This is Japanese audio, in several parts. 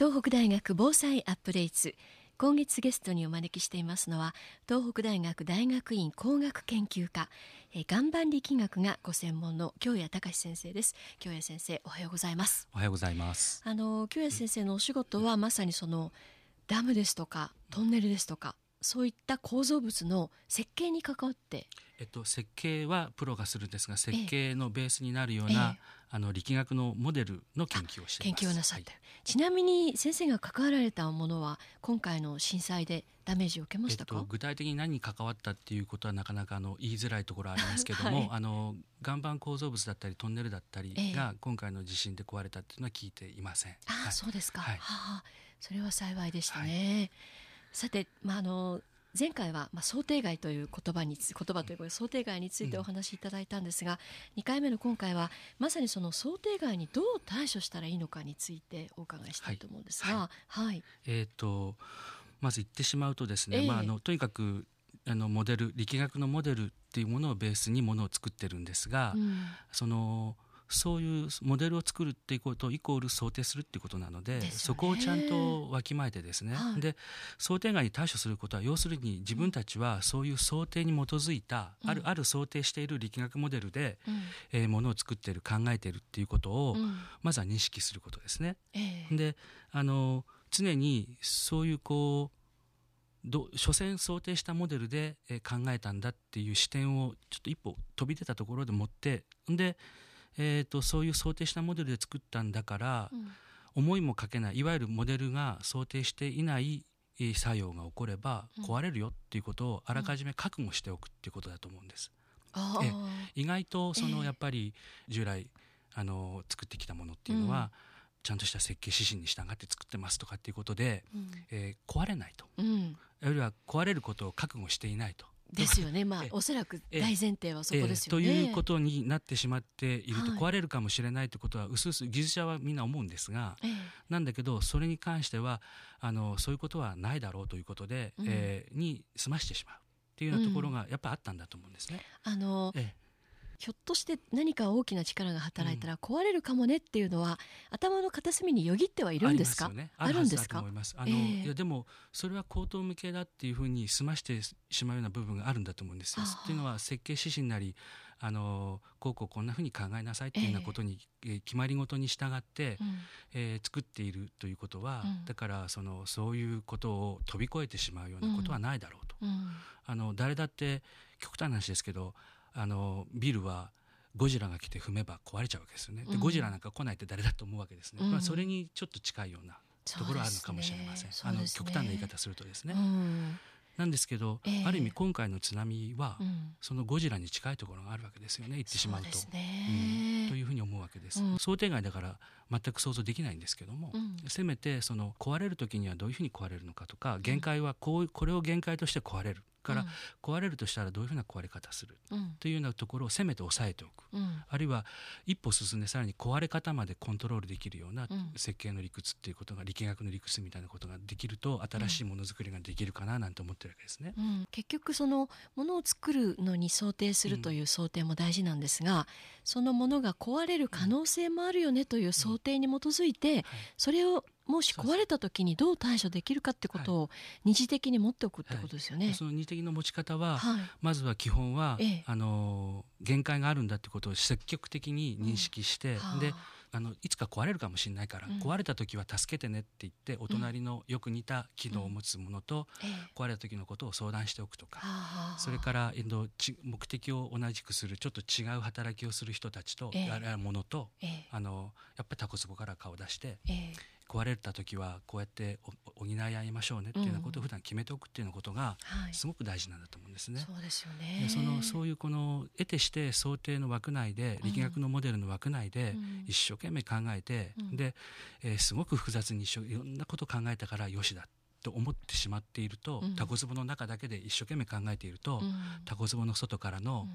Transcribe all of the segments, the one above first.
東北大学防災アップデート。今月ゲストにお招きしていますのは東北大学大学院工学研究科岩盤力学がご専門の京谷隆先生です。京谷先生おはようございます。おはようございます。あの京谷先生のお仕事はまさにそのダムですとかトンネルですとかそういった構造物の設計に関わって。えっと、設計はプロがするんですが設計のベースになるような、ええ、あの力学のモデルの研究をして研究をなさって、はい、ちなみに先生が関わられたものは今回の震災でダメージを受けましたか、えっと、具体的に何に関わったっていうことはなかなかあの言いづらいところありますけども、はい、あの岩盤構造物だったりトンネルだったりが今回の地震で壊れたっていうのは聞いていません。あ、はい、そうですか、はい、はあ、それは幸いでしたね。さて、まあ、あの前回は、まあ、想定外という言葉に言葉というか想定外についてお話しいただいたんですが、うん、2回目の今回はまさにその想定外にどう対処したらいいのかについてお伺いしたいと思うんですが、はい、はい、えっ、ー、とまず言ってしまうとですね、えー、まあ、あのとにかくあのモデル力学のモデルっていうものをベースにものを作ってるんですが、うん、そのそういうモデルを作るっていうことイコール想定するっていうことなので、ね、そこをちゃんとわきまえてですね、はい、で想定外に対処することは要するに自分たちはそういう想定に基づいた、うん、あるある想定している力学モデルで、うん、えー、ものを作っている考えているっていうことを、うん、まずは認識することですね。えー、であの常にそういうこうど所詮想定したモデルで、えー、考えたんだっていう視点をちょっと一歩飛び出たところで持ってでえーと、そういう想定したモデルで作ったんだから、うん、思いもかけないいわゆるモデルが想定していない作用が起これば壊れるよっていうことをあらかじめ覚悟しておくっていうことだと思うんです。うん、え意外とそのやっぱり従来あの作ってきたものっていうのは、うん、ちゃんとした設計指針に従って作ってますとかっていうことで、うん、えー、壊れないと、うん、あるいは壊れることを覚悟していないとですよね、まあ、おそらく大前提はそこですよね。ということになってしまっていると、壊れるかもしれないということは、うすうす技術者はみんな思うんですが、なんだけど、それに関してはあの、そういうことはないだろうということで、うん、えー、に済ましてしまうっていうようなところが、やっぱあったんだと思うんですね。あの、ええひょっとして何か大きな力が働いたら壊れるかもねっていうのは、うん、頭の片隅によぎってはいるんですか？あるんですか？あの、えー、いやでもそれは口頭向けだっていうふうに済ましてしまうような部分があるんだと思うんですよ。っていうのは設計指針なりあのこうこうこんなふうに考えなさいっていうようなことに、えー、決まり事に従って、うん、えー、作っているということは、うん、だからそのそういうことを飛び越えてしまうようなことはないだろうと。あの誰だって極端な話ですけどあのビルはゴジラが来て踏めば壊れちゃうわけですよね。で、ゴジラなんか来ないって誰だと思うわけですね。うん、まあ、それにちょっと近いようなところはあるのかもしれません。ね、あの極端な言い方するとですね。うん。なんですけど、えー、ある意味今回の津波は、うん、そのゴジラに近いところがあるわけですよね。言ってしまうと。うというふうに思うわけです、うん、想定外だから全く想像できないんですけども、せめてその壊れる時にはどういうふうに壊れるのかとか限界はこうこれを限界として壊れるから、壊れるとしたらどういうふうな壊れ方する、というようなところをせめて抑えておく、あるいは一歩進んでさらに壊れ方までコントロールできるような設計の理屈っていうことが力学の理屈みたいなことができると新しいものづくりができるかななんて思ってるわけですね。結局そのものを作るのに想定するという想定も大事なんですが、そのものが壊れる可能性もあるよねという想定に基づいて、それをもし壊れた時にどう対処できるかってことを二次的に持っておくってことですよね。はい、その二次的な持ち方は、はい、まずは基本は、ええ、あの限界があるんだってことを積極的に認識して、うん、であ。のいつか壊れるかもしれないから、うん、壊れた時は助けてねって言ってお隣のよく似た機能を持つものと、うん、壊れた時のことを相談しておくとか、それから、えっと、目的を同じくするちょっと違う働きをする人たちと、えー、ものと、えー、あのやっぱりタコツボから顔を出して、えー、壊れた時はこうやって補い合いましょうねっていうようなことを普段決めておくっていうようなことがすごく大事なんだと思うんですね。そうですよね。そのそういうこの得てして想定の枠内で力学のモデルの枠内で一生懸命考えて、うん、で、えー、すごく複雑にいろんなことを考えたからよしだと思ってしまっていると、うん、タコ壺の中だけで一生懸命考えていると、うん、タコ壺の外からの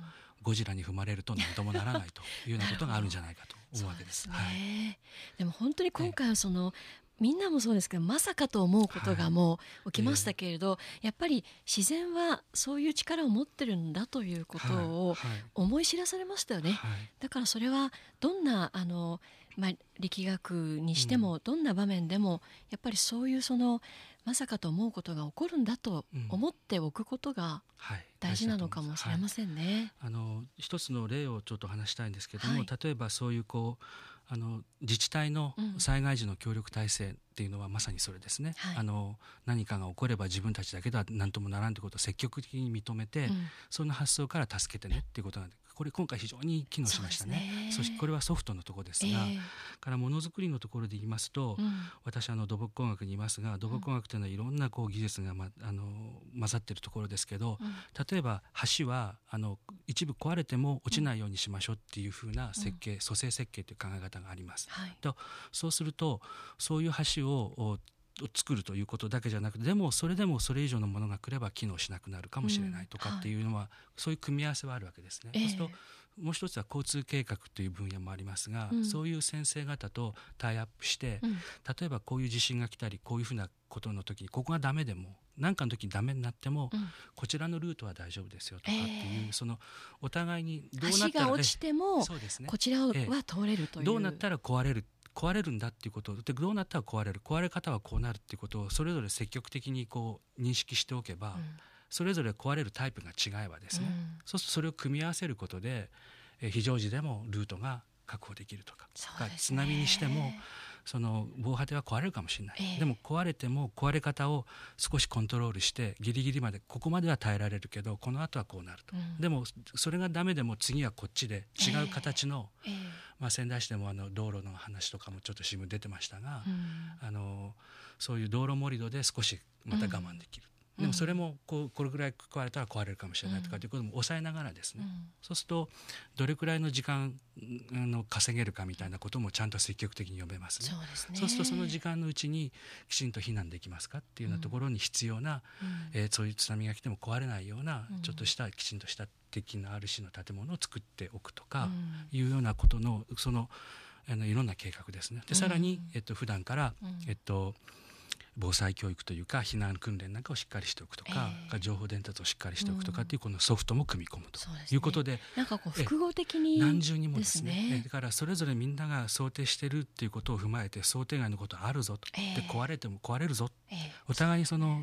ゴジラに踏まれると何ともならないというようなことがあるんじゃないかと思うわけです。で、ねはい、でも本当に今回はその、みんなもそうですけどまさかと思うことがもう起きましたけれど、はい、やっぱり自然はそういう力を持ってるんだということを思い知らされましたよね、はい。はい、だからそれはどんなあのまあ、力学にしてもどんな場面でもやっぱりそういうそのまさかと思うことが起こるんだと思っておくことが大事なのかもしれませんね。はい、あの一つの例をちょっと話したいんですけども、はい、例えばそういうこうあの自治体の災害時の協力体制っていうのはまさにそれですね、うん、あの何かが起これば自分たちだけでは何ともならんということを積極的に認めて、うん、その発想から助けてねっていうことなんでこれ今回非常に機能しましたね。そしてこれはソフトのところですが、えー、からものづくりのところで言いますと、うん、私あの土木工学にいますが土木工学というのはいろんなこう技術が、ま、あの混ざっているところですけど、うん、例えば橋はあの一部壊れても落ちないようにしましょうっていうふうな設計、うん、蘇生設計という考え方があります。はい、とそうするとそういう橋を作るということだけじゃなくてでもそれでもそれ以上のものが来れば機能しなくなるかもしれないとかっていうのは、うんはい、そういう組み合わせはあるわけですね。えー、そうするともう一つは交通計画という分野もありますが、うん、そういう先生方とタイアップして、うん、例えばこういう地震が来たりこういうふうなことの時にここがダメでも何かの時にダメになっても、うん、こちらのルートは大丈夫ですよとかっていう、えー、そのお互いにどうなったら、落ちても、ね、こちらは通れるという、どうなったら壊れる壊れるんだっていうこと。でどうなったら壊れる？壊れ方はこうなるっていうことをそれぞれ積極的にこう認識しておけば、うん、それぞれ壊れるタイプが違えばですね、うん、そうするとそれを組み合わせることで、え非常時でもルートが確保できるとか、ね、津波にしてもその防波堤は壊れるかもしれない、えー、でも壊れても壊れ方を少しコントロールしてギリギリまでここまでは耐えられるけどこの後はこうなると、うん、でもそれがダメでも次はこっちで違う形の、えーえー、まあ、仙台市でもあの道路の話とかもちょっと新聞出てましたが、うん、あのそういう道路盛り土で少しまた我慢できる。でもそれもこうこれぐらい壊れたら壊れるかもしれないとかということも抑えながらですね、うん、そうするとどれくらいの時間の稼げるかみたいなこともちゃんと積極的に読めますね。そうすね。そうするとその時間のうちにきちんと避難できますかっていうようなところに必要な、うん、えー、そういう津波が来ても壊れないような、ちょっとしたきちんとした的なある種の建物を作っておくとかいうようなことのそのあのいろんな計画ですね。でさらに、えっと普段から、えっと防災教育というか避難訓練なんかをしっかりしておくとか、えー、情報伝達をしっかりしておくとかっていうこのソフトも組み込むということで、ね、なんかこう複合的に何重にもですね。だからそれぞれみんなが想定してるっていうことを踏まえて想定外のことあるぞと、えー、で壊れても壊れるぞ、えー、お互いにその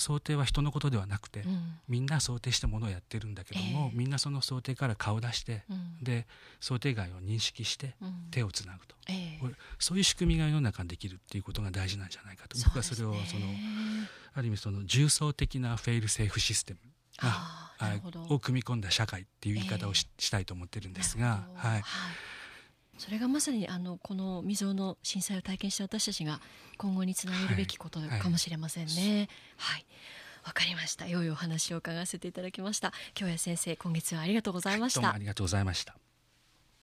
想定は人のことではなくて、うん、みんな想定したものをやってるんだけども、みんなその想定から顔出して、うん、で想定外を認識して手をつなぐと。そういう仕組みが世の中にできるっていうことが大事なんじゃないかと。僕はそれをそのある意味その重層的なフェイルセーフシステムがを組み込んだ社会っていう言い方をし,、したいと思ってるんですが、はい、それがまさにあのこの未曾有の震災を体験した私たちが今後につなげるべきことかもしれませんね。はい、わ、かりました。良いお話を伺わせていただきました。京谷先生、今月はありがとうございました。ありがとうございました。